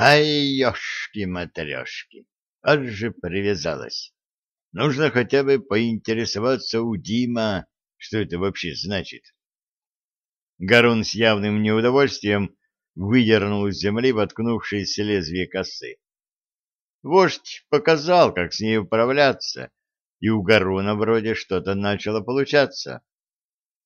Ай, ёшки-матрешки, аж же привязалась. Нужно хотя бы поинтересоваться у Дима, что это вообще значит. Гарун с явным неудовольствием выдернул из земли воткнувшееся лезвие косы. Вождь показал, как с ней управляться, и у Гаруна вроде что-то начало получаться.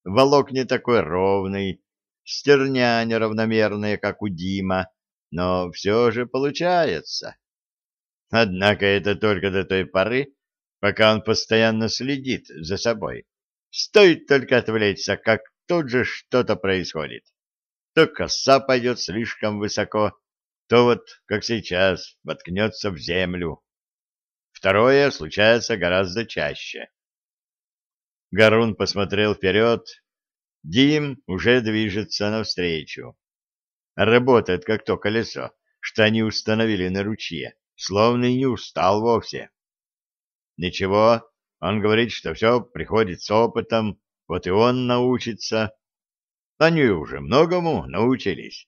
Волок не такой ровный, стерня неравномерная, как у Дима, но все же получается. Однако это только до той поры, пока он постоянно следит за собой. Стоит только отвлечься, как тут же что-то происходит. То коса пойдет слишком высоко, то вот, как сейчас, воткнется в землю. Второе случается гораздо чаще. Гарун посмотрел вперед. Дим уже движется навстречу. Работает, как то колесо, что они установили на ручье, словно и не устал вовсе. Ничего, он говорит, что все приходит с опытом, вот и он научится. Они уже многому научились.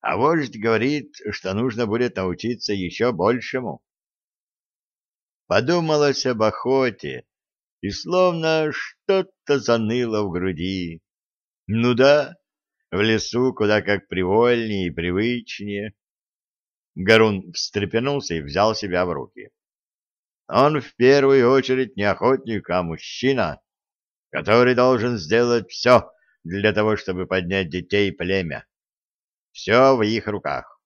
А вождь говорит, что нужно будет научиться еще большему. Подумалось об охоте, и словно что-то заныло в груди. Ну да, в лесу куда как привольнее и привычнее. Гарун встрепенулся и взял себя в руки. Он в первую очередь не охотник, а мужчина, который должен сделать все для того, чтобы поднять детей и племя. Все в их руках.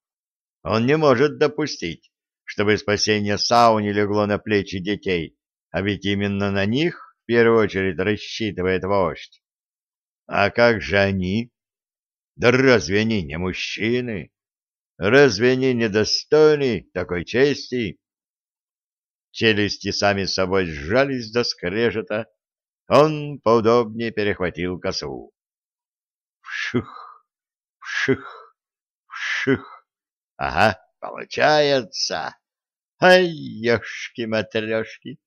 Он не может допустить, чтобы спасение сауни легло на плечи детей, а ведь именно на них в первую очередь рассчитывает вождь. А как же они? Да разве они не мужчины? Разве они недостойны такой чести? челюсти сами собой сжались до скрежета, он поудобнее перехватил косу. Вших, вших, вших. Ага, получается. Ай, ёшки-матрешки.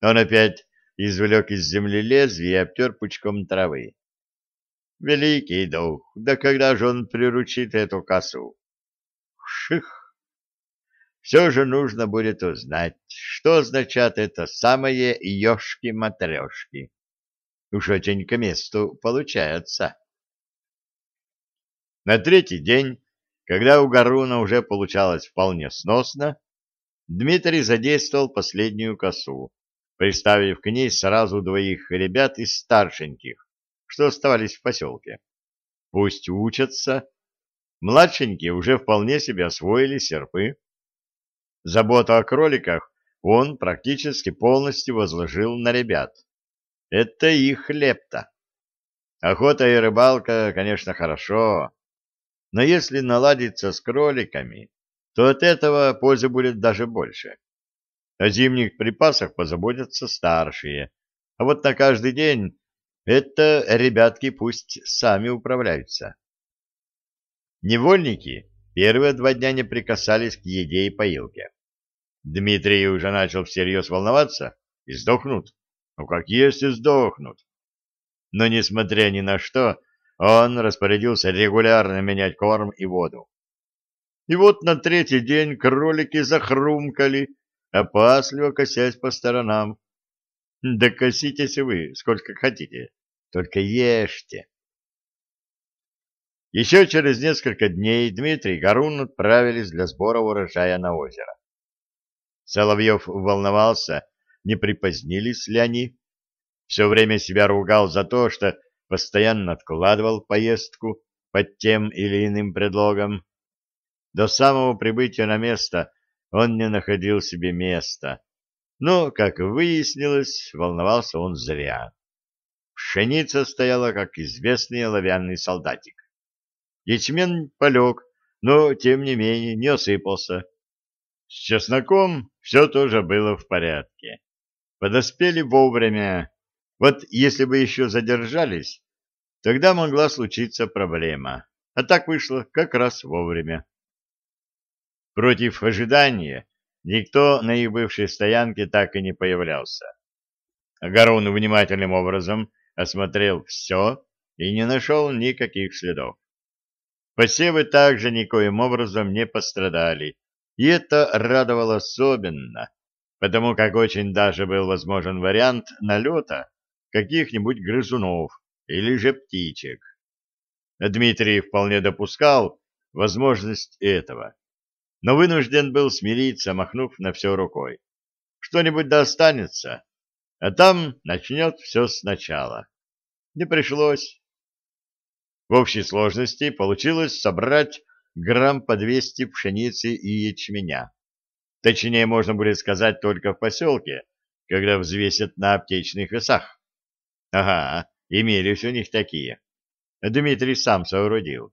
Он опять извлек из земли лезвие и обтер пучком травы. Великий дух, да когда же он приручит эту косу? Вших. Все же нужно будет узнать, что означает это самое ёшки-матрешки. Уж очень к месту получается. На третий день, когда у Гаруна уже получалось вполне сносно, Дмитрий задействовал последнюю косу, приставив к ней сразу двоих ребят из старшеньких, что оставались в поселке. Пусть учатся. Младшенькие уже вполне себе освоили серпы. Заботу о кроликах он практически полностью возложил на ребят. Это их лепта. Охота и рыбалка, конечно, хорошо, но если наладиться с кроликами, то от этого пользы будет даже больше. О зимних припасах позаботятся старшие, а вот на каждый день это ребятки пусть сами управляются. Невольники Первые два дня не прикасались к еде и поилке. Дмитрий уже начал всерьез волноваться. И сдохнут. Ну как есть и сдохнут. Но, несмотря ни на что, он распорядился регулярно менять корм и воду. И вот на третий день кролики захрумкали, опасливо косясь по сторонам. Да коситесь вы сколько хотите, только ешьте. Еще через несколько дней Дмитрий и Гарун отправились для сбора урожая на озеро. Соловьев волновался, не припозднились ли они. Все время себя ругал за то, что постоянно откладывал поездку под тем или иным предлогом. До самого прибытия на место он не находил себе места. Но, как выяснилось, волновался он зря. Пшеница стояла, как известный оловянный солдатик. Ячмень полег, но, тем не менее, не осыпался. С чесноком все тоже было в порядке. Подоспели вовремя. Вот если бы еще задержались, тогда могла случиться проблема. А так вышло как раз вовремя. Против ожидания никто на их бывшей стоянке так и не появлялся. Гарун внимательным образом осмотрел все и не нашел никаких следов. Посевы также никоим образом не пострадали, и это радовало особенно, потому как очень даже был возможен вариант налета каких-нибудь грызунов или же птичек. Дмитрий вполне допускал возможность этого, но вынужден был смириться, махнув на все рукой. Что-нибудь да останется, а там начнет все сначала. Не пришлось. В общей сложности получилось собрать грамм по 200 пшеницы и ячменя. Точнее, можно будет сказать только в поселке, когда взвесят на аптечных весах. Ага, имелись у них такие. Дмитрий сам соорудил.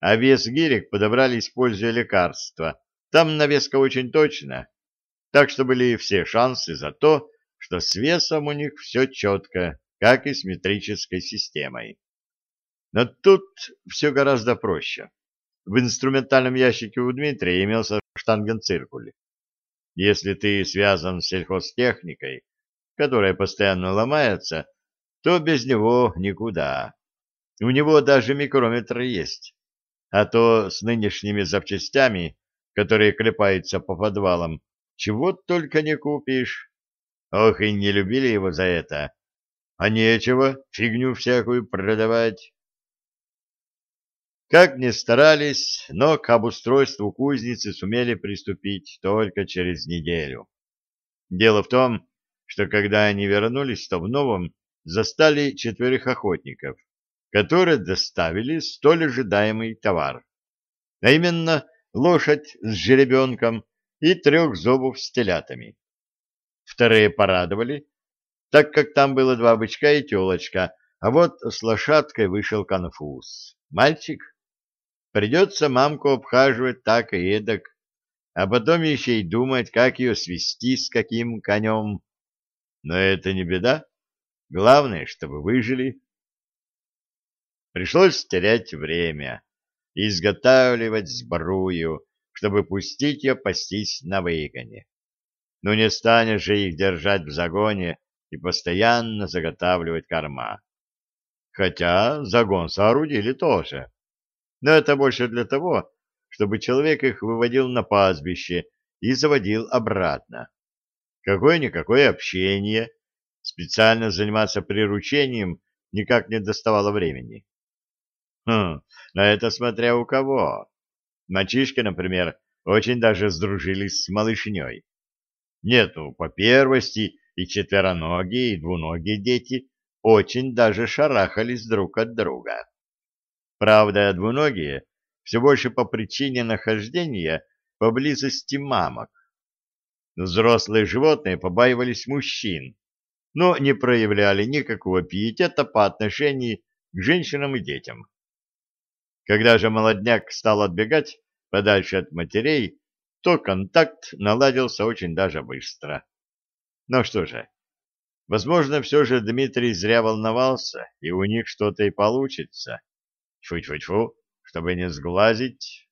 А вес гирек подобрали, используя лекарства. Там навеска очень точно. Так что были все шансы за то, что с весом у них все четко, как и с метрической системой. Но тут все гораздо проще. В инструментальном ящике у Дмитрия имелся штангенциркуль. Если ты связан с сельхозтехникой, которая постоянно ломается, то без него никуда. У него даже микрометр есть. А то с нынешними запчастями, которые клепаются по подвалам, чего только не купишь. Ох, и не любили его за это. А нечего фигню всякую продавать. Как ни старались, но к обустройству кузницы сумели приступить только через неделю. Дело в том, что когда они вернулись, то в новом застали четверых охотников, которые доставили столь ожидаемый товар. А именно лошадь с жеребенком и трех зобов с телятами. Вторые порадовали, так как там было два бычка и телочка, а вот с лошадкой вышел конфуз. Мальчик? Придется мамку обхаживать так и эдак, а потом еще и думать, как ее свести с каким конем. Но это не беда. Главное, чтобы выжили. Пришлось терять время и изготавливать сбрую, чтобы пустить ее пастись на выгоне. Но не станешь же их держать в загоне и постоянно заготавливать корма. Хотя загон соорудили тоже. Но это больше для того, чтобы человек их выводил на пастбище и заводил обратно. Какое-никакое общение, специально заниматься приручением никак не доставало времени. Хм, но это смотря у кого. Мальчишки, например, очень даже сдружились с малышней. Нет, ну, по первости и четвероногие, и двуногие дети очень даже шарахались друг от друга. Правда, двуногие все больше по причине нахождения поблизости мамок. Взрослые животные побаивались мужчин, но не проявляли никакого пиетета по отношению к женщинам и детям. Когда же молодняк стал отбегать подальше от матерей, то контакт наладился очень даже быстро. Ну что же, возможно, все же Дмитрий зря волновался, и у них что-то и получится. Тьфу-тьфу-тьфу, чтобы не сглазить.